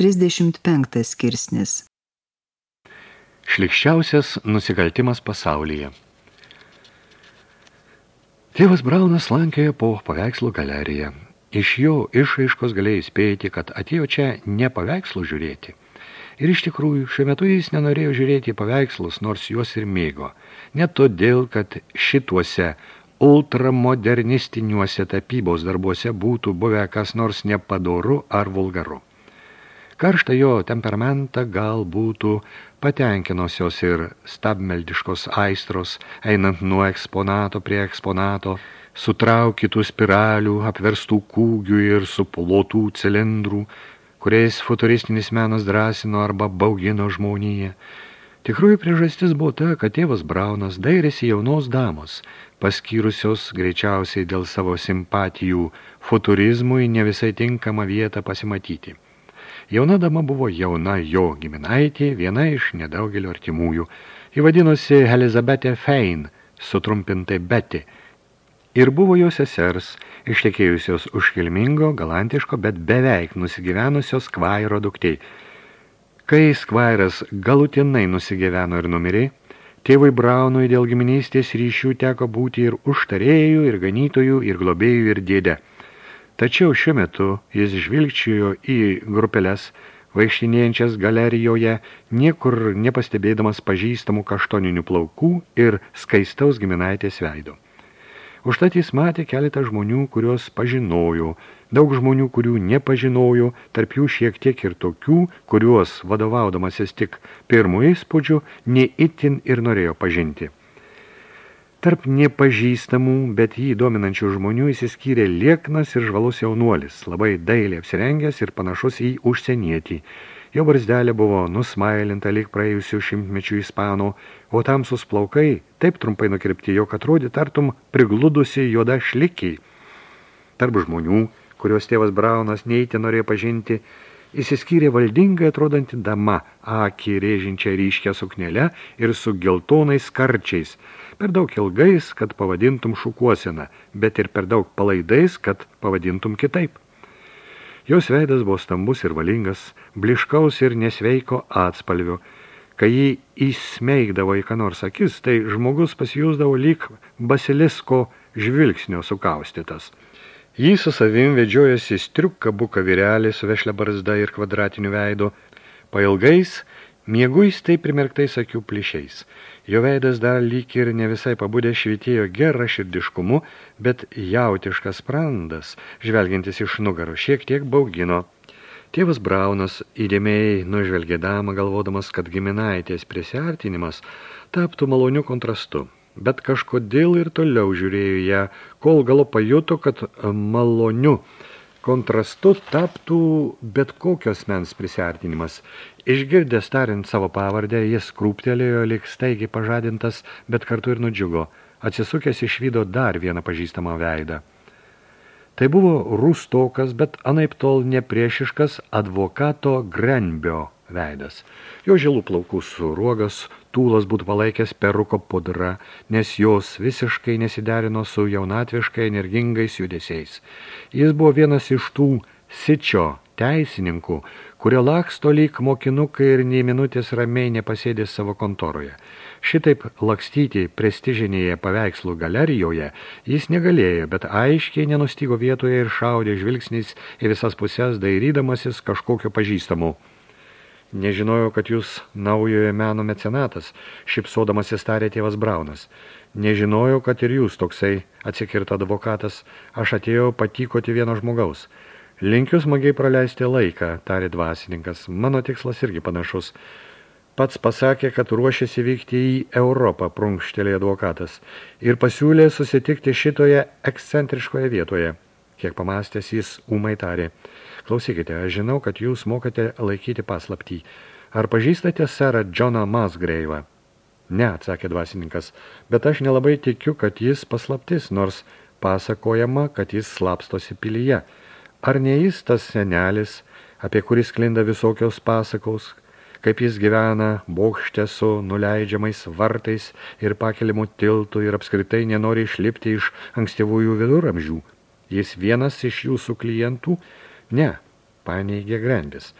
135 skirsnis. Šlikščiausias nusikaltimas pasaulyje. Tėvas Braunas lankėjo po paveikslų galeriją. Iš jo išraiškos galėjo įspėti, kad atėjo čia ne paveikslų žiūrėti. Ir iš tikrųjų, šiuo metu jis nenorėjo žiūrėti paveikslus, nors juos ir mėgo. Ne todėl, kad šituose ultramodernistiniuose tapybos darbuose būtų buvę kas nors nepadoru ar vulgaru. Karštą jo temperamentą gal būtų patenkinusios ir stabmeldiškos aistros, einant nuo eksponato prie eksponato, sutraukytų spiralių, apverstų kūgių ir suplotų cilindrų, kuriais futuristinis menas drąsino arba baugino žmoniją. Tikrųjų priežastis buvo ta, kad tėvas Braunas dairėsi jaunos damos, paskyrusios greičiausiai dėl savo simpatijų futurizmui ne visai tinkamą vietą pasimatyti. Jauna dama buvo jauna jo giminaitė, viena iš nedaugelio artimųjų. Ji vadinosi Elizabetė Fein, sutrumpintai Betty, ir buvo jos sesers, ištekėjusios už kilmingo, galantiško, bet beveik nusigyvenusios Skvairo duktiai. Kai Skvairas galutinai nusigyveno ir numirė, Tėvui Braunui dėl giminystės ryšių teko būti ir užtarėjų, ir ganytojų, ir globėjų, ir dėdė. Tačiau šiuo metu jis žvilgčiojo į grupelės, vaikštinėjančias galerijoje, niekur nepastebėdamas pažįstamų kaštoninių plaukų ir skaistaus giminaitės veido. Užtat jis matė keletą žmonių, kurios pažinojo, daug žmonių, kurių nepažinojo, tarp jų šiek tiek ir tokių, kuriuos, vadovaudamasis tik pirmų įspūdžių, neįtin ir norėjo pažinti. Tarp nepažįstamų, bet jį dominančių žmonių įsiskyrė lieknas ir žvalus jaunuolis, labai dailiai apsirengęs ir panašus į užsienietį. Jo barzdelė buvo nusmailinta lyg praėjusių šimtmečių ispanų, o tamsus plaukai taip trumpai nukirpti, jog atrodė tartum prigludusi juoda šlikiai. Tarp žmonių, kurios tėvas Braunas neįti norėjo pažinti, įsiskyrė valdingai atrodanti dama, akį rėžinčią ryškę suknelę ir su geltonais karčiais, per daug ilgais, kad pavadintum šukuosena, bet ir per daug palaidais, kad pavadintum kitaip. Jos veidas buvo stambus ir valingas, bliškaus ir nesveiko atspalvio. Kai jį įsmeigdavo į ką nors akis, tai žmogus pasijūsdavo lyg basilisko žvilgsnio sukaustytas. Jį su savim vedžiojasi striuka buka vyrelį su vešlia barzda ir kvadratiniu veidu, pailgais, mieguistai primerktais akių plišiais. Jo veidas dar lyg ir ne visai pabudė švitėjo gerą širdiškumu, bet jautiškas prandas, žvelgiantis iš nugaro, šiek tiek baugino. Tėvas Braunas įdėmiai nužvelgė damą, galvodamas, kad giminaitės prisiartinimas taptų maloniu kontrastu. Bet kažkodėl ir toliau žiūrėjo ją, kol galo pajuto, kad maloniu kontrastu taptų bet kokios mens prisiartinimas. Išgirdęs tariant savo pavardę, jis krūptelėjo lyg staigiai pažadintas, bet kartu ir nudžiugo. Atsisukęs išvydo dar vieną pažįstamą veidą. Tai buvo rūstokas, bet anaip tol nepriešiškas advokato Grenbio veidas. Jo žilų plaukų suruogas, tūlas būtų palaikęs peruko pudra, nes jos visiškai nesiderino su jaunatviškai energingais judesiais. Jis buvo vienas iš tų sičio teisininkų, kurio laksto lyg mokinukai ir nei minutės ramiai nepasėdė savo kontoroje. Šitaip lakstyti prestižinėje paveikslų galerijoje jis negalėjo, bet aiškiai nenustygo vietoje ir šaudė žvilgsniais į visas pusės, dairydamasis kažkokio pažįstamų. Nežinojau, kad jūs naujojo meno mecenatas, šipsodamas įstarė tėvas Braunas. Nežinojau, kad ir jūs toksai atsikirto advokatas, aš atėjau patikoti vieno žmogaus. Linkiu smagiai praleisti laiką, tarė dvasininkas. Mano tikslas irgi panašus. Pats pasakė, kad ruošiasi vykti į Europą, prunkštelė advokatas, ir pasiūlė susitikti šitoje ekscentriškoje vietoje. Kiek pamastęs jis ūmai tarė. Klausykite, aš žinau, kad jūs mokate laikyti paslaptį. Ar pažįstate serą Džoną Masgreivą? Ne, atsakė dvasininkas, bet aš nelabai tikiu, kad jis paslaptis, nors pasakojama, kad jis slapstosi pilyje. Ar ne jis tas senelis, apie kuris klinda visokios pasakaus, kaip jis gyvena bokšte su nuleidžiamais vartais ir pakelimu tiltų ir apskritai nenori išlipti iš ankstyvųjų viduramžių. Jis vienas iš jūsų klientų – Ne, paneigė Grandis.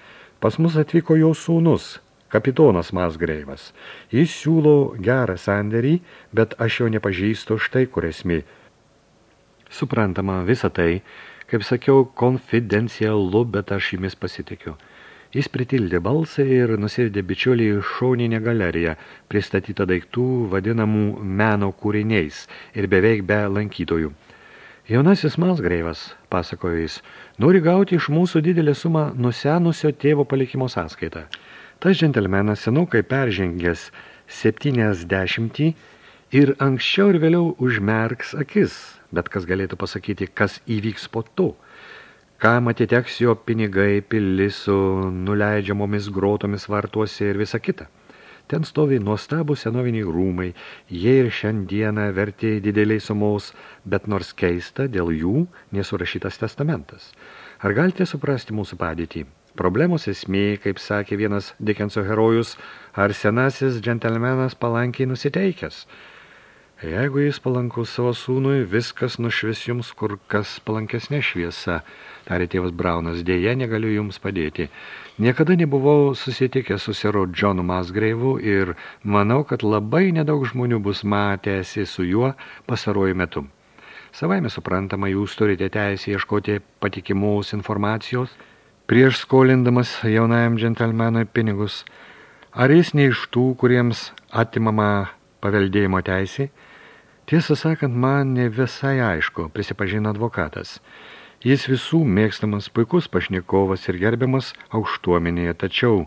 Pas mus atvyko jau sūnus, kapitonas Masgreivas. Jis siūlo gerą sanderį, bet aš jo nepažįstu štai kur esmė. Suprantama, visa tai, kaip sakiau, konfidencialu, bet aš jumis pasitikiu. Jis pritildė balsą ir nusėdė bičiulį į šauninę galeriją, pristatytą daiktų vadinamų meno kūriniais ir beveik be lankytojų. Jaunasis Masgreivas, pasakojo jis, nori gauti iš mūsų didelę sumą nusenusio tėvo palikimo sąskaitą. Tas džentelmenas senokai peržengęs 70 ir anksčiau ir vėliau užmerks akis, bet kas galėtų pasakyti, kas įvyks po to. Kam atiteks jo pinigai, pilis su nuleidžiamomis grotomis vartuose ir visa kita. Ten stovi nuostabų senoviniai rūmai, jie ir šiandieną vertė dideliai sumos, bet nors keista, dėl jų nesurašytas testamentas. Ar galite suprasti mūsų padėtį? Problemos esmė, kaip sakė vienas Dickenso herojus, ar senasis džentelmenas palankiai nusiteikęs. Jeigu jis palankus savo sūnui, viskas nušvis jums kur kas palankesnė šviesa, tarė tėvas Braunas, dėje negaliu jums padėti. Niekada nebuvau susitikęs su seru Johnu Masgreivu ir manau, kad labai nedaug žmonių bus matęsi su juo pasaruoju metu. Savaime suprantama, jūs turite teisę ieškoti patikimos informacijos – prieš skolindamas jaunajam džentelmenui pinigus, ar jis ne iš tų, kuriems atimama paveldėjimo teisė? Tiesą sakant, man ne visai aišku, prisipažino advokatas. Jis visų mėgstamas puikus pašnikovas ir gerbiamas aukštuomenėje, tačiau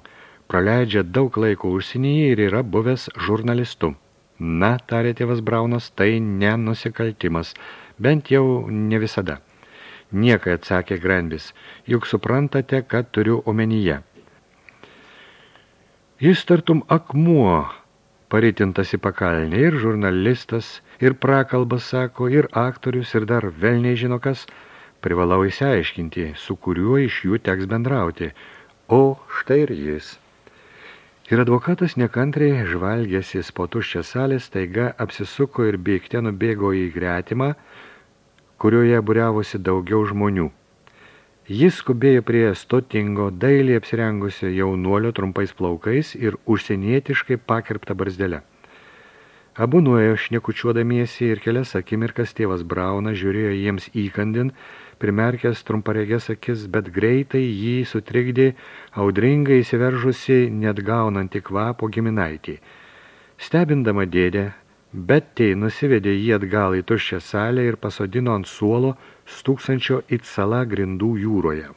praleidžia daug laiko užsienyje ir yra buvęs žurnalistu. Na, tarė tėvas Braunas, tai nenusikaltimas, bent jau ne visada. Niekai atsakė Granbis, juk suprantate, kad turiu omenyje. Jis tartum akmuo, paritintas į pakalnį, ir žurnalistas, ir prakalbas sako, ir aktorius, ir dar velniai žino kas, privalau įsiaiškinti, su kuriuo iš jų teks bendrauti. O štai ir jis. Ir advokatas nekantriai žvalgėsis po tuščią salę, staiga apsisuko ir bėgte nubėgo į gretimą, kurioje būriavosi daugiau žmonių. Jis skubėjo prie stotingo, dailiai apsirengusio jaunuolio trumpais plaukais ir užsienietiškai pakirptą barzdelę. Abu nuėjo šnekučiuodamiesi ir kelias akimirkas tėvas Braunas žiūrėjo jiems įkandin, primerkęs trumparegės akis, bet greitai jį sutrikdė audringai įsiveržusi net gaunantį kvapo giminaitį. Stebindama dėdę, bet tai nusivedė jį atgal į tuščią salę ir pasodino ant suolo stūksančio it sala grindų jūroje.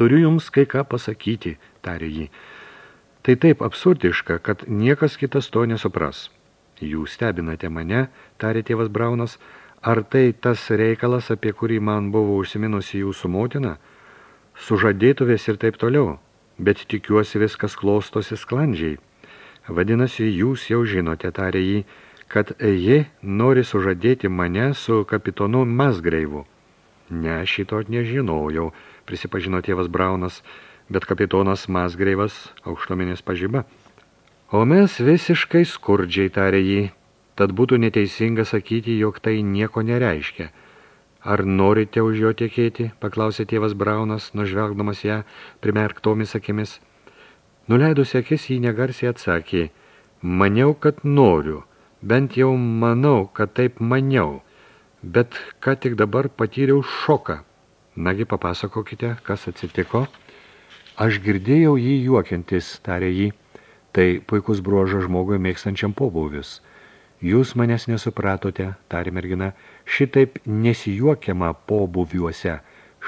Turiu jums kai ką pasakyti, tarė jį. Tai taip absurdiška, kad niekas kitas to nesupras. Jūs stebinate mane, tarė tėvas Braunas, ar tai tas reikalas, apie kurį man buvo užsiminusi jūsų motina? Sužadėtuvės ir taip toliau, bet tikiuosi viskas klostosi sklandžiai. Vadinasi, jūs jau žinote, tarė jį, kad ji nori sužadėti mane su kapitonu Masgreivu. Ne, šito nežinojau, prisipažino tėvas Braunas, bet kapitonas Masgreivas aukštomenės pažyba. O mes visiškai skurdžiai, tarė jį, tad būtų neteisinga sakyti, jog tai nieko nereiškia. Ar norite už jo tiekėti, paklausė tėvas Braunas, nužvelgdamas ją primerktomis akimis. Nuleidusi akis jį negarsiai atsakė, maniau, kad noriu, bent jau manau, kad taip maniau, bet ką tik dabar patyriau šoką. Nagi, papasakokite, kas atsitiko. Aš girdėjau jį juokiantis, tarė jį. Tai puikus bruožas žmogui mėgstančiam pobūvius. Jūs manęs nesupratote, tarė mergina, šitaip nesijuokiama pobūviuose.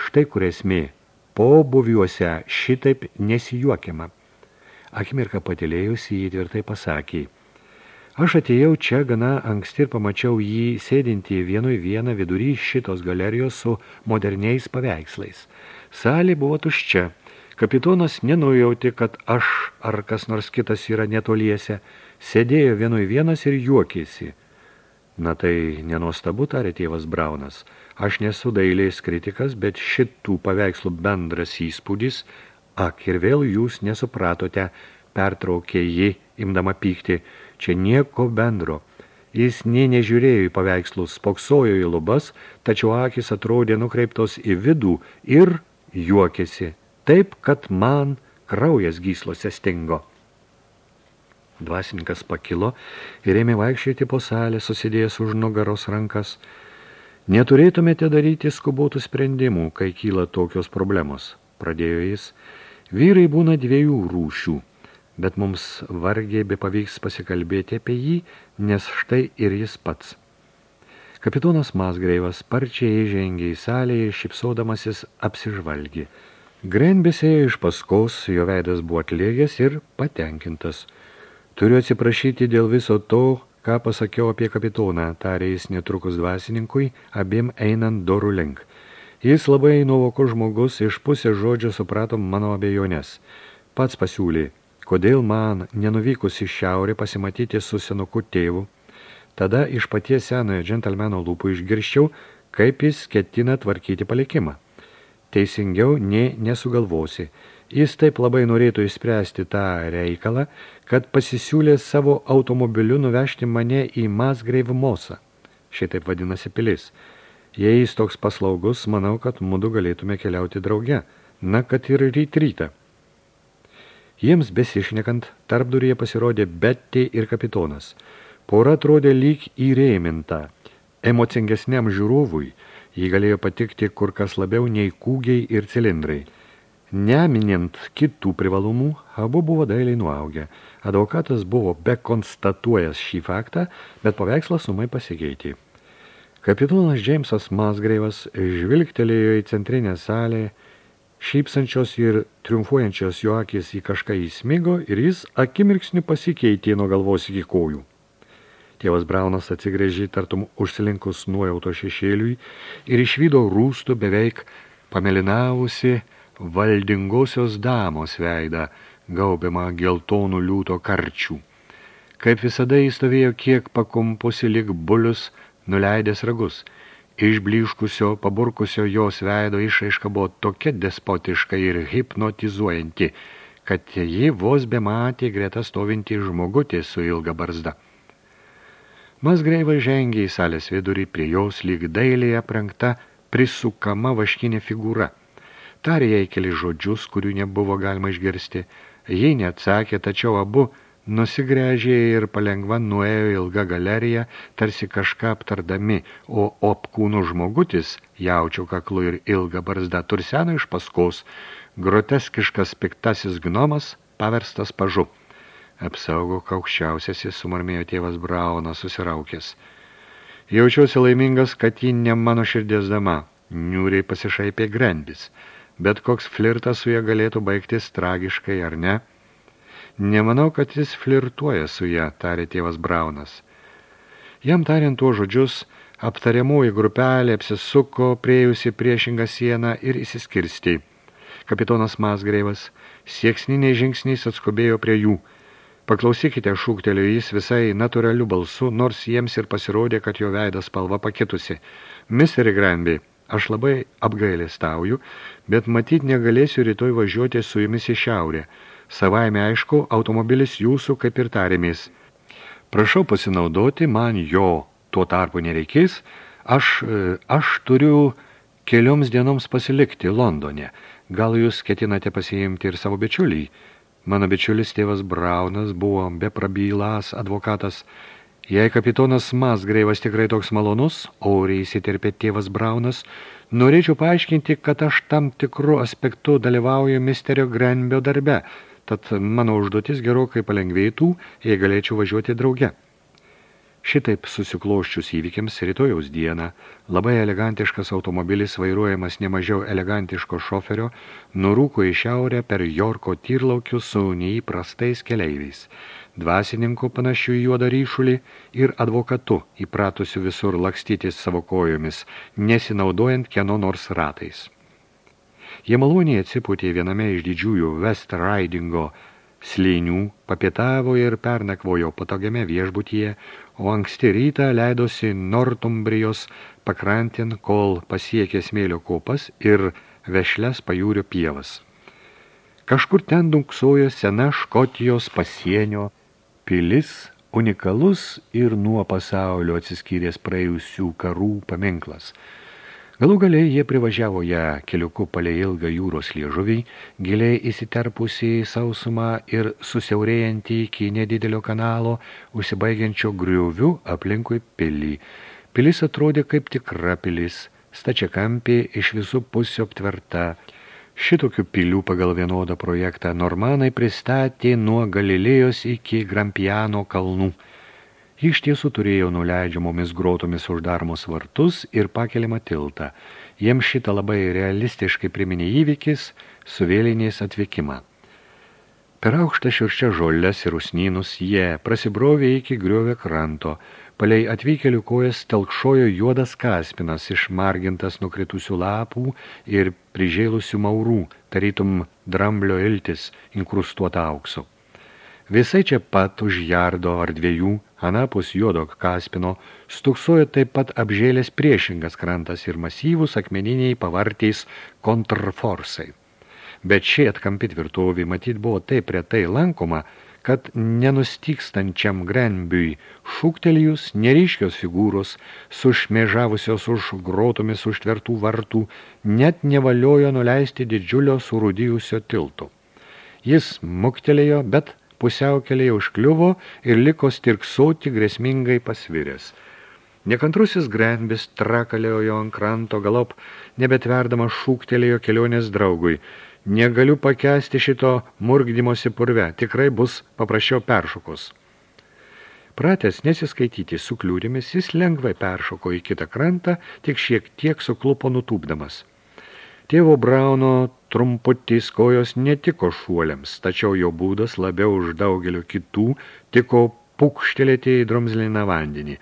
Štai kur esmė. Pobūviuose šitaip nesijuokiama. Akimirką patilėjusi jį tvirtai pasakė. Aš atėjau čia gana anksti ir pamačiau jį sėdintį vienui vieną vidury šitos galerijos su moderniais paveikslais. Salė buvo tuščia. Kapitonas nenujauti, kad aš ar kas nors kitas yra netoliese. Sėdėjo vienui vienas ir juokėsi. Na tai nenuostabu, tarė tėvas Braunas. Aš nesu dailės kritikas, bet šitų paveikslų bendras įspūdis – Ak, ir vėl jūs nesupratote, pertraukė ji, imdama pykti, čia nieko bendro. Jis nė nežiūrėjo į paveikslus, spoksojo į lubas, tačiau akis atrodė nukreiptos į vidų ir juokėsi. Taip, kad man kraujas gyslose stingo. Dvasininkas pakilo ir ėmė vaikščioti po salę, susidėjęs už nugaros rankas. Neturėtumėte daryti skubotų sprendimų, kai kyla tokios problemos, pradėjo jis. Vyrai būna dviejų rūšių, bet mums vargiai be pavyks pasikalbėti apie jį, nes štai ir jis pats. Kapitonas Masgreivas sparčiai įžengė į salę ir šipsodamasis apsižvalgė. Grenbėsėjo iš paskos, jo veidas buvo atlėgęs ir patenkintas – Turiu atsiprašyti dėl viso to, ką pasakiau apie kapitoną, tarė jis netrukus dvasininkui, abiem einant dorų link. Jis labai nuovoko žmogus iš pusės žodžio suprato mano abejonės. Pats pasiūlė, kodėl man, nenuvykus į šiaurę, pasimatyti su senuku tėvu. Tada iš paties senojo džentelmeno lūpų išgirščiau, kaip jis ketina tvarkyti palikimą. Teisingiau, ne nesugalvosi. Jis taip labai norėtų išspręsti tą reikalą, kad pasisiūlė savo automobiliu nuvežti mane į Masgrave Mosą. Šitaip vadinasi pilis. Jei jis toks paslaugus, manau, kad mudu galėtume keliauti drauge. Na, kad ir ryt rytą. Jiems besišnekant, tarpduryje pasirodė Betty ir kapitonas. Pora atrodė lyg įrėminta. Emocingesniam žiūrovui jį galėjo patikti kur kas labiau nei kūgiai ir cilindrai – Neminint kitų privalumų, abu buvo dailiai nuaugę. Advokatas buvo be konstatuojęs šį faktą, bet paveikslas sumai pasikeitė. Kapitonas Džeimsas Masgreivas žvilgtelėjo į centrinę salę, šypsančios ir triumfuojančios jo akis į kažką įsmigo ir jis akimirksniu pasikeitė nuo galvos iki kojų. Tėvas Braunas atsigrėžė tartum užsilinkus nuojauto šešėliui ir išvydo rūstų beveik pamelinavusi valdingosios damos veidą, gaubiamą geltonų liūto karčių. Kaip visada įstovėjo kiek pakumpusi lik bulius, nuleidęs ragus. Išbliškusio, paburkusio jos veido išaiška buvo tokia despotiška ir hipnotizuojanti, kad ji vos bematė greta stovinti žmogutė su ilga barzda. Masgreiva žengė į salės vidurį, prie jos lyg dailiai aprengta prisukama vaškinė figūra – Tarė jai keli žodžius, kurių nebuvo galima išgirsti. Jei neatsakė, tačiau abu nusigręžė ir palengva nuėjo ilgą galeriją, tarsi kažką aptardami, o opkūnų žmogutis, jaučio kaklu ir ilga barzda, turseno iš paskos, groteskiškas piktasis gnomas, paverstas pažu. Apsaugo kaukščiausiasis, sumarmėjo tėvas Braunas susiraukęs. Jaučiuosi laimingas, kad ji ne mano širdies dama, niūriai pasišaipė grandis – bet koks flirtas su ja galėtų baigtis tragiškai, ar ne? Nemanau, kad jis flirtuoja su ja, tarė tėvas Braunas. Jam tariant tuo žodžius, aptariamoji grupelė apsisuko, priejusi priešingą sieną ir įsiskirsti. Kapitonas Masgreivas sieksniniai žingsniais atskubėjo prie jų. Paklausykite, šūktelio jis visai natūraliu balsu, nors jiems ir pasirodė, kad jo veidas spalva pakitusi. Misteri Granby, Aš labai apgailestauju, bet matyt negalėsiu rytoj važiuoti su jumis į šiaurę. Savaime aišku, automobilis jūsų kaip ir tarėmės. Prašau pasinaudoti, man jo tuo tarpu nereikės. Aš, aš turiu kelioms dienoms pasilikti Londone. Gal jūs ketinate pasiimti ir savo bičiulį? Mano bičiulis tėvas Braunas buvo beprabylas advokatas Jei kapitonas Masgreivas tikrai toks malonus, auriai įsiterpė tėvas Braunas, norėčiau paaiškinti, kad aš tam tikru aspektu dalyvauju misterio Grenbio darbe, tad mano užduotis gerokai palengvėtų, jei galėčiau važiuoti drauge. Šitaip susikloščius įvykiams rytojaus dieną, labai elegantiškas automobilis vairuojamas nemažiau elegantiško šoferio, nurūko į šiaurę per Jorko tyrlaukius su neįprastais keleiviais, dvasininku panašių į juodą ryšulį ir advokatu, įpratusiu visur lakstytis savo kojomis, nesinaudojant kieno nors ratais. Jie maloniai atsipūtė viename iš didžiųjų West Ridingo slėnių, papietavo ir pernakvojo patogiame viešbutyje, o anksti rytą leidosi Nortumbrijos pakrantin, kol pasiekė smėlio kopas ir vešles pajūrio pievas. Kažkur ten dunksojo sena Škotijos pasienio pilis, unikalus ir nuo pasaulio atsiskyręs praėjusių karų paminklas. Galų galiai jie privažiavo ją keliuku palei ilgą jūros liežuvį, giliai įsiterpusį į sausumą ir susiaurėjantį iki nedidelio kanalo, užsibaigiančio griuvių aplinkui pilį. Pilis atrodė kaip tikra pilis, stačiakampė iš visų pusių aptverta. Šitokių pilių pagal vienodą projektą normanai pristatė nuo Galilėjos iki Grampiano kalnų – Ji iš tiesų turėjo nuleidžiamomis grotomis uždaromus vartus ir pakeliamą tiltą. Jiems šitą labai realistiškai priminė įvykis su vėliniais atvykimą. Per aukštą šiurščią žolės ir usnynus jie prasibrovė iki griovė kranto. Palei atvykėlių kojas telkšojo juodas kaspinas, išmargintas nukritusių lapų ir prižėlusių maurų, tarytum dramblio iltis, inkrustuota auksu. Visai čia pat už jardo ar dviejų, anapus juodo kaspino, stuksojo taip pat apžėlės priešingas krantas ir masyvus akmeniniai pavartiais kontrforsai. Bet šie atkampi tvirtovį matyt buvo taip retai lankoma, kad nenustykstančiam Grenbiui šūktelijus neryškios figūros, sušmėžavusios už grotomis užtvertų vartų, net nevaliojo nuleisti didžiulio surudijusio tilto. Jis muktelėjo, bet pusiaukelėje užkliuvo ir liko stirksoti grėsmingai pasviręs. Nekantrusis Grenbis trakalėjo jo ant kranto galop, nebetverdamas šūktelėjo kelionės draugui. Negaliu pakesti šito murgdymosi purve, tikrai bus paprašiau peršokus. Pratęs nesiskaityti su kliūrimis, jis lengvai peršoko į kitą krantą, tik šiek tiek suklupo nutūpdamas. Tėvo Brauno trumputys kojos netiko šuoliams, tačiau jo būdas labiau už daugelio kitų tiko pukštelėti į drumzliną vandenį.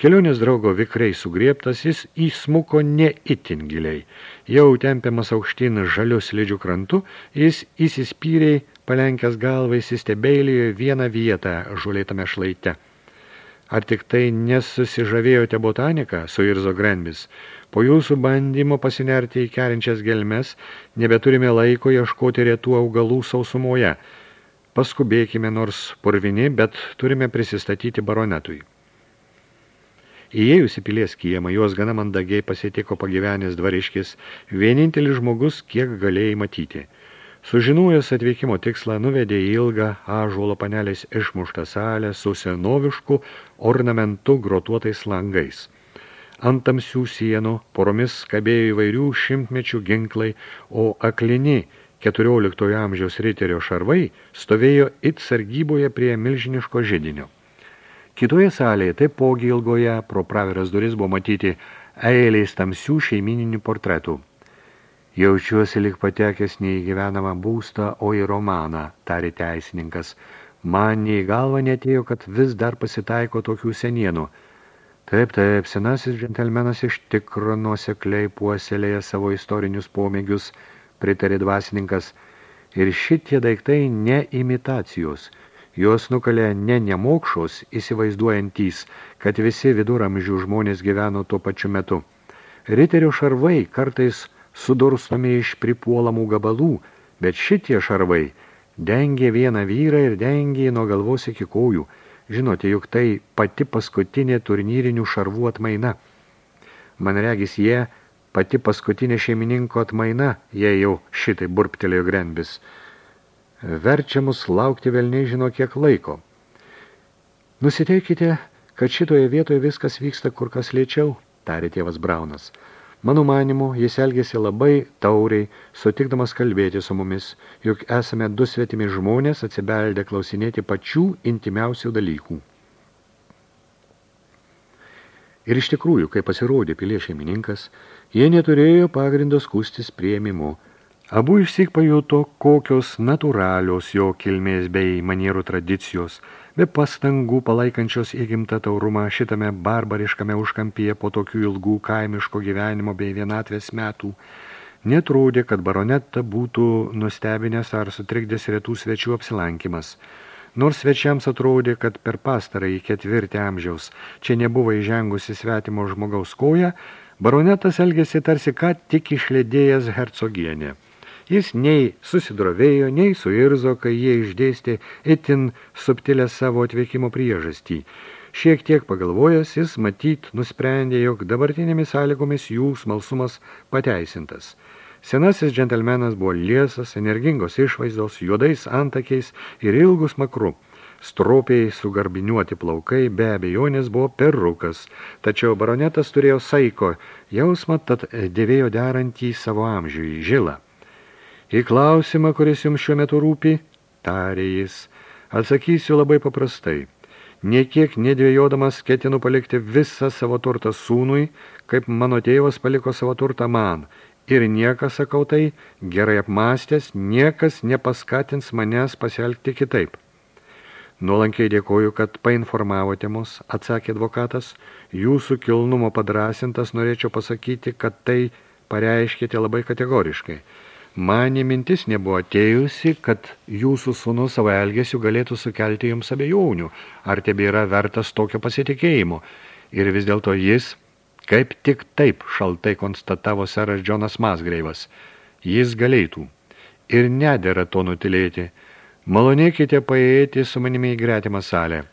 Kelionės draugo vikrai sugrieptas, jis įsmuko ne itin giliai. Jau tempiamas aukštyn žaliu slidžių krantu, jis įsispyriai, palenkęs galvai, įsistebeilijo vieną vietą žulėtame šlaite. Ar tik tai nesusižavėjote botaniką, suirzo Grenbis? Po jūsų bandymo pasinerti į kerinčias gelmes, nebeturime laiko ieškoti retų augalų sausumoje. Paskubėkime nors purvini, bet turime prisistatyti baronetui. Įėjus į pilies kiemą, juos gana mandagiai pasitiko pagyvenęs dvariškis, vienintelis žmogus, kiek galėjai matyti. Sužinojęs atvykimo tikslą, nuvedė į ilgą ąžuolo panelės išmuštą salę su senovišku ornamentu grotuotais langais – Ant tamsių sienų poromis kabėjo įvairių šimtmečių ginklai, o aklini 14 amžiaus riterio šarvai stovėjo it sargyboje prie milžiniško židinio. Kitoje salėje, taipogi ilgoje, pro praviras duris buvo matyti eilės tamsių šeimininių portretų. Jaučiuosi lik patekęs ne į gyvenamą būstą, o į romaną, tarė teisininkas. Man nei galva netėjo, kad vis dar pasitaiko tokių senienų – Taip, taip, senasis džentelmenas iš tikro nuosekliai puoselėja savo istorinius pomėgius, pritarė dvasininkas, ir šitie daiktai ne imitacijos, jos nukalė ne nemokšos, įsivaizduojantys, kad visi viduramžių žmonės gyveno tuo pačiu metu. Riterio šarvai kartais sudurstomi iš pripuolamų gabalų, bet šitie šarvai dengė vieną vyrą ir dengė nuo galvos iki kojų – Žinote, juk tai pati paskutinė turnyrinių šarvų atmaina. Man regis, jie pati paskutinė šeimininko atmaina, jie jau šitai burptelėjo Grenbis. Verčia mus laukti velniai žino kiek laiko. Nusiteikite, kad šitoje vietoje viskas vyksta kur kas lėčiau, tarė tėvas Braunas. Mano manimu, jis elgėsi labai tauriai, sutikdamas kalbėti su mumis, juk esame du svetimi žmonės atsibeldę klausinėti pačių intimiausių dalykų. Ir iš tikrųjų, kai pasirodė pilies šeimininkas, jie neturėjo pagrindo skūstis prieimimu. Abu išsik pajuto, kokios natūralios jo kilmės bei manierų tradicijos – be pastangų palaikančios įgimtą taurumą šitame barbariškame užkampyje po tokių ilgų kaimiško gyvenimo bei vienatvės metų, netrūdė, kad baronetą būtų nustebinęs ar sutrikdęs retų svečių apsilankimas. Nors svečiams atrodė, kad per pastarąjį ketvirtį amžiaus čia nebuvo įžengusi svetimo žmogaus koja, baronetas elgėsi tarsi ką tik išledėjęs hercogienė. Jis nei susidrovėjo, nei suirzo, kai jie išdėstė itin subtilę savo atvykimo priežastį. Šiek tiek pagalvojęs, jis matyt nusprendė, jog dabartinėmis sąlygomis jų smalsumas pateisintas. Senasis džentelmenas buvo liesas, energingos išvaizdos, juodais antakiais ir ilgus makru. Stropiai sugarbiniuoti plaukai be abejonės buvo perukas, tačiau baronetas turėjo saiko jausmą, tad dėvėjo derantį savo amžiui žilą. Į klausimą, kuris jums šiuo metu rūpi, tarė jis, atsakysiu labai paprastai – Niekiek nedvėjodamas ketinu palikti visą savo turtą sūnui, kaip mano tėvas paliko savo turtą man. Ir niekas, sakau tai, gerai apmastęs, niekas nepaskatins manęs pasielgti kitaip. Nuolankiai dėkoju, kad painformavote mus, atsakė advokatas. Jūsų kilnumo padrasintas norėčiau pasakyti, kad tai pareiškite labai kategoriškai. Manė mintis nebuvo atėjusi, kad jūsų sūnus savo elgesių galėtų sukelti jums abejonių, ar tebėra vertas tokio pasitikėjimo. Ir vis dėlto jis, kaip tik taip šaltai konstatavo seras Džonas Masgreivas, jis galėtų. Ir nedėra to nutilėti. Malonėkite paėti su manimi į gretimą salę.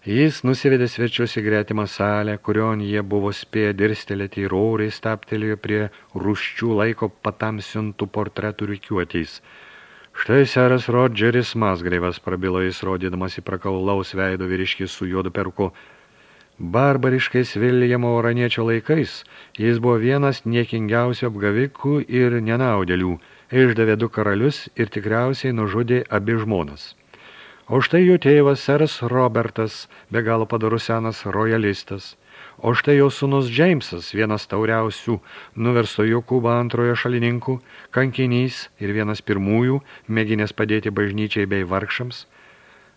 Jis nusivedė svečius į gretimą salę, kurion jie buvo spėję dirstelėti ir oriai staptelėjo prie rūščių laiko patamsintų portretų rykiuoteis. Štai seras Rodžeris Masgreivas prabilo jis rodydamas į prakaulaus veido vyriškį su juodu perku. Barbariškais Viljamo oraniečio laikais jis buvo vienas niekingiausių apgavikų ir nenaudėlių, išdavė du karalius ir tikriausiai nužudė abi žmonas. O štai jo tėvas, seras Robertas, be galo padarus senas rojalistas. O štai jo sūnus Džeimsas, vienas tauriausių, nuversto Jokūbo antrojo šalininkų, kankinys ir vienas pirmųjų, mėginės padėti bažnyčiai bei vargšams.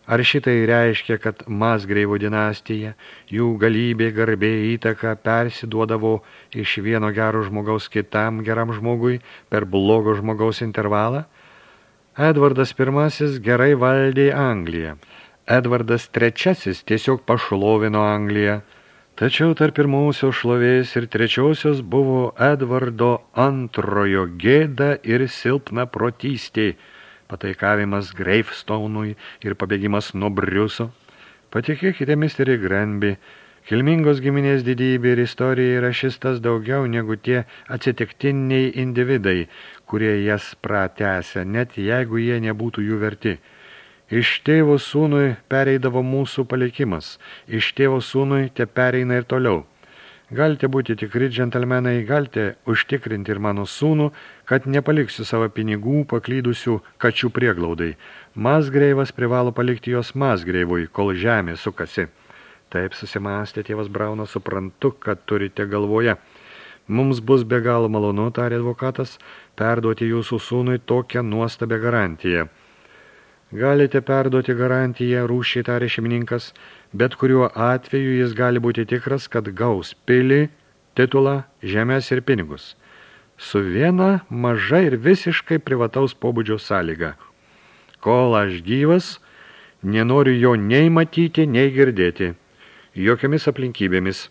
Ar šitai reiškia, kad Masgreivo dinastija, jų galybė, garbė, įtaka persiduodavo iš vieno gero žmogaus kitam geram žmogui per blogo žmogaus intervalą? Edvardas I gerai valdė Angliją. Edvardas III tiesiog pašlovino Angliją. Tačiau tarp pirmausios šlovės ir trečiosios buvo Edvardo antrojo gėda ir silpna protystė, pataikavimas Greifstone'ui ir pabėgimas nuo Briuso. Patikėkite, misteri Granby, Kilmingos giminės didybė ir istorija yra šis tas daugiau negu tie atsitiktiniai individai, kurie jas pratęsia, net jeigu jie nebūtų jų verti. Iš tėvo sūnui pereidavo mūsų palikimas, iš tėvo sūnui te pereina ir toliau. Galite būti tikri džentelmenai, galite užtikrinti ir mano sūnų, kad nepaliksiu savo pinigų paklydusių kačių prieglaudai. Masgreivas privalo palikti jos masgreivui, kol žemė sukasi. Taip susimastė tėvas Braunas, suprantu, kad turite galvoje. Mums bus be galo malonu, tarė advokatas, perduoti jūsų sūnui tokią nuostabę garantiją. Galite perduoti garantiją, rūšiai tarė šeimininkas, bet kuriuo atveju jis gali būti tikras, kad gaus pilį, titulą, žemės ir pinigus. Su viena maža ir visiškai privataus pobūdžio sąlyga. Kol aš gyvas, nenoriu jo nei matyti, nei girdėti jokiamis aplinkybėmis.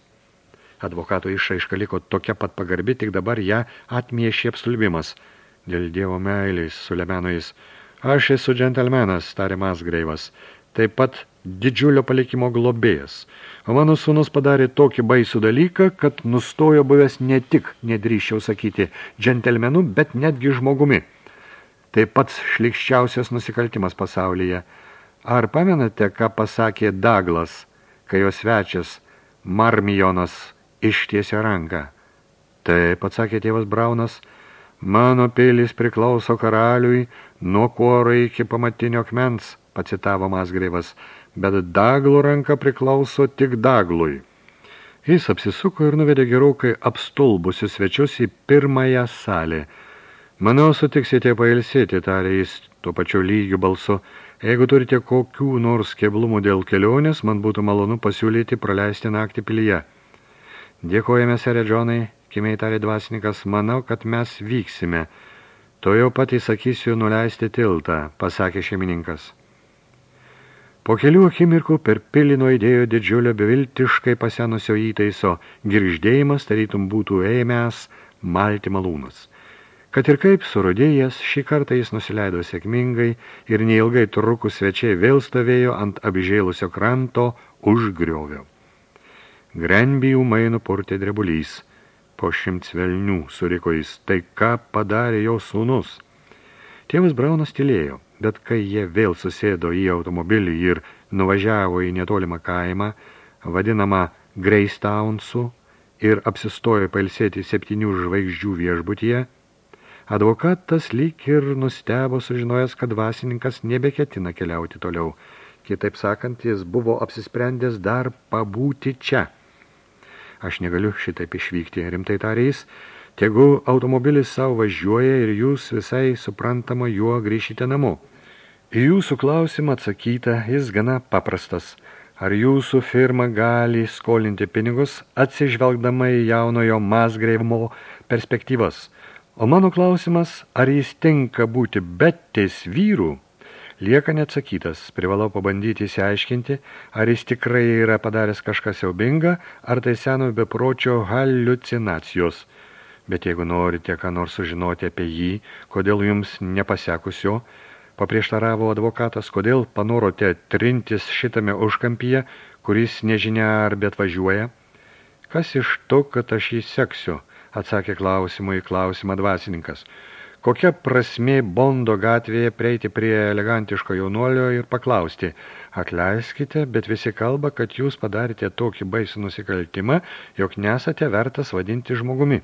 Advokato išraiška liko tokia pat pagarbi, tik dabar ją atmiešė apstulbimas. Dėl dievo meilės, sulemeno jis. Aš esu džentelmenas, tarė Masgreivas, taip pat didžiulio palikimo globėjas. O mano sūnus padarė tokį baisų dalyką, kad nustojo buvęs ne tik, nedrįščiau sakyti, džentelmenu, bet netgi žmogumi. Tai pats šlikščiausias nusikaltimas pasaulyje. Ar pamenate, ką pasakė Daglas – kai jos svečias Marmijonas ištiesė ranką. Taip, atsakė tėvas Braunas, mano pilis priklauso karaliui nuo kuoro iki pamatinio akmens, pacitavo Masgreivas, bet daglų ranka priklauso tik daglui. Jis apsisuko ir nuvedė gerokai apstulbusius svečius į pirmąją salę. Manau, sutiksite pailsėti, tarė jis tuo pačiu lygiu balsu, Jeigu turite kokių nors keblumų dėl kelionės, man būtų malonu pasiūlyti praleisti naktį pilyje. Dėkojame, serė Džonai, kimiai tarė dvasininkas, manau, kad mes vyksime. To jau pat įsakysiu nuleisti tiltą, pasakė šeimininkas. Po kelių akimirkų per pilį nuaidėjo didžiulio beviltiškai pasenusio įtaiso, girždėjimas tarytum būtų ėmęs malti malūnas. Kad ir kaip surudėjęs, šį kartą jis nusileido sėkmingai ir neilgai trukus svečiai vėl stovėjo ant apžėlusio kranto už griovio. Grenbį ūmai nupurtė drebulys. Po šimts velnių suriko jis, tai ką padarė jo sūnus? Tėvas Braunas tylėjo, bet kai jie vėl susėdo į automobilį ir nuvažiavo į netolimą kaimą, vadinamą Greystownsu, ir apsistojo pailsėti septynių žvaigždžių viešbutyje, advokatas lyg ir nustebo sužinojęs, kad dvasininkas nebeketina keliauti toliau. Kitaip sakant, jis buvo apsisprendęs dar pabūti čia. Aš negaliu šitaip išvykti, rimtai tarės, tegu automobilis savo važiuoja ir jūs visai suprantama juo grįšite namo. Į jūsų klausimą atsakyta, jis gana paprastas – Ar jūsų firma gali skolinti pinigus, atsižvelgdama į jaunojo masgreivimo perspektyvas? O mano klausimas, ar jis tinka būti betis vyrų? Lieka neatsakytas, privalau pabandyti įsiaiškinti, ar jis tikrai yra padaręs kažką siaubinga, ar tai seno bepročio haliucinacijos. Bet jeigu norite ką nors sužinoti apie jį, kodėl jums nepasekusio, paprieštaravo advokatas, kodėl panorote trintis šitame užkampyje, kuris nežinia ar bet važiuoja. Kas iš to, kad aš jį seksiu, atsakė klausimui klausimą dvasininkas. Kokia prasmė Bondo gatvėje prieiti prie elegantiško jaunuolio ir paklausti, atleiskite, bet visi kalba, kad jūs padarėte tokį baisų nusikaltimą, jog nesate vertas vadinti žmogumi.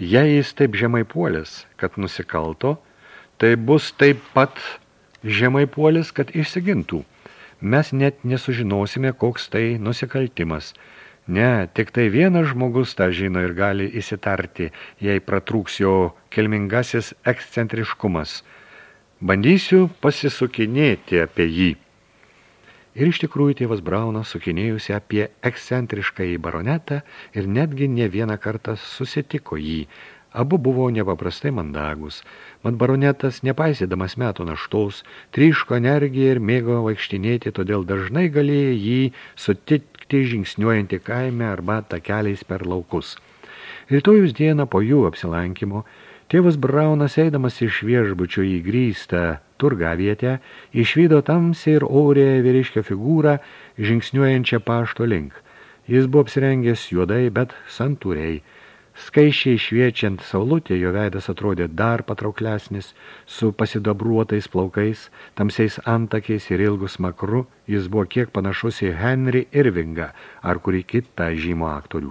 Jei jis taip žemai puolės, kad nusikalto, tai bus taip pat žemai puolis, kad išsigintų. Mes net nesužinosime, koks tai nusikaltimas. Ne, tik tai vienas žmogus tą žino ir gali įsitarti, jei pratrūks jo kelmingasis ekscentriškumas. Bandysiu pasisukinėti apie jį. Ir iš tikrųjų tėvas Braunas sukinėjusi apie ekscentrišką į baronetą ir netgi ne vieną kartą susitiko jį. Abu buvo nepaprastai mandagus – Mat baronetas, nepaisydamas metų naštos, tryško energiją ir mėgo vaikštinėti, todėl dažnai galėjo jį sutikti žingsniuojantį kaime arba takeliais per laukus. Rytojus dieną po jų apsilankimo, tėvas Braunas, eidamas iš viešbučio į grįstą turgavietę, išvydo tamsiai ir orė vyriškę figūrą, žingsniuojančią pašto link. Jis buvo apsirengęs juodai, bet santūriai – Skaičiai šviečiant saulutė, jo veidas atrodė dar patrauklesnis, su pasidabruotais plaukais, tamsiais antakiais ir ilgus makru, jis buvo kiek panašus į Henry Irvingą ar kurį kitą žymo aktorių.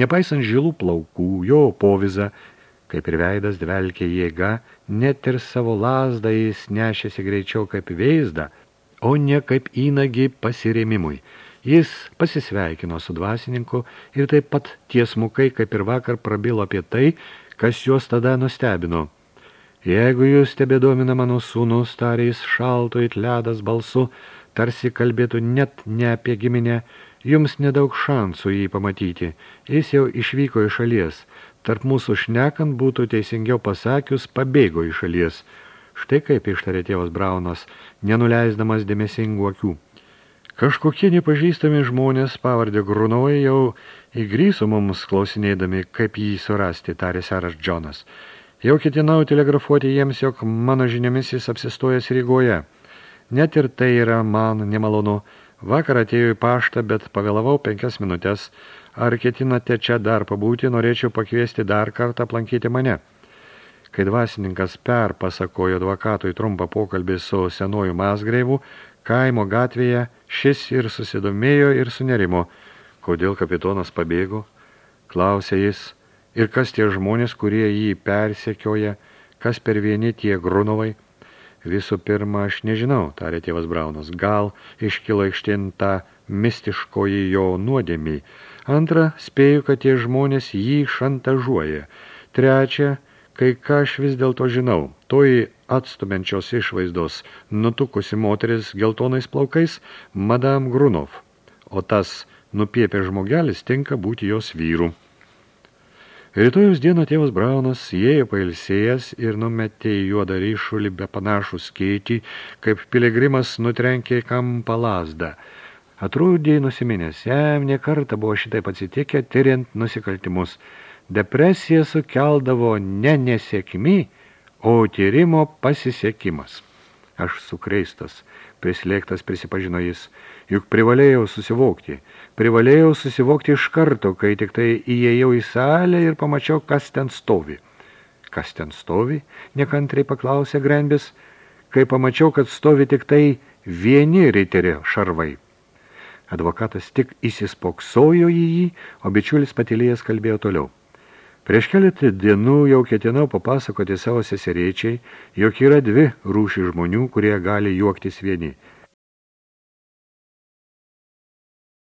Nepaisant žilų plaukų, jo poviza, kaip ir veidas dvelkė jėga, net ir savo lasdą jis nešėsi greičiau kaip veizdą, o ne kaip įnagi pasirėmimui – Jis pasisveikino su dvasininku ir taip pat tiesmukai, kaip ir vakar, prabilo apie tai, kas juos tada nustebino. Jeigu jūs tebedomina mano sūnus, tarė jis šalto it ledas balsu, tarsi kalbėtų net ne apie giminę, jums nedaug šansų jį pamatyti. Jis jau išvyko iš šalies. Tarp mūsų šnekant būtų teisingiau pasakius, pabėgo iš šalies. Štai kaip ištarė tėvas Braunas, nenuleisdamas dėmesingų akių. Kažkokie nepažįstami žmonės pavardė Grunovai jau įgryso mums klausinėdami, kaip jį surasti, tarė seras Džonas. Jau ketinau telegrafuoti jiems, jog mano žiniomis jis apsistojęs Rygoje. Net ir tai yra man nemalonu. Vakar atėjo į paštą, bet pavėlavau penkias minutės. Ar ketinate čia dar pabūti, norėčiau pakviesti dar kartą aplankyti mane. Kai dvasininkas perpasakojo advokatui trumpą pokalbį su senuoju Masgreivu, kaimo gatvėje šis ir susidomėjo ir sunerimo, kodėl kapitonas pabėgo, klausė jis, ir kas tie žmonės, kurie jį persekioja, kas per vieni tie grunovai. Visų pirma, aš nežinau, tarė tėvas Braunas, gal iškilo aikštintą mistiškoji jo nuodėmiai. Antra, spėju, kad tie žmonės jį šantažuoja. Trečia, kai ką aš vis dėlto žinau, toji atstumenčios išvaizdos nutukusi moteris geltonais plaukais Madame Grunov, o tas nupiepė žmogelis tinka būti jos vyrų. Rytojus dieną tėvas Braunas įėjo pailsėjęs ir numetė į juodą ryšulį be panašų skeitį, kaip piligrimas nutrenkė kampą lasdą. Atrūdė nusiminęs, jam ne kartą buvo šitaip atsitikę, tyriant nusikaltimus. Depresija sukeldavo ne nesėkmi, o tyrimo pasisekimas. Aš sukreistas, prislėgtas prisipažino jis, juk privalėjau susivokti. Privalėjau susivokti iš karto, kai tik tai įėjau į salę ir pamačiau, kas ten stovi. Kas ten stovi? Nekantriai paklausė Grenbis, kai pamačiau, kad stovi tik tai vieni riterio šarvai. Advokatas tik įsispoksojo į jį, o bičiulis patylėjęs kalbėjo toliau. Prieš keletą dienų jau ketinau papasakoti savo seserėčiai, jog yra dvi rūšį žmonių, kurie gali juoktis vieni –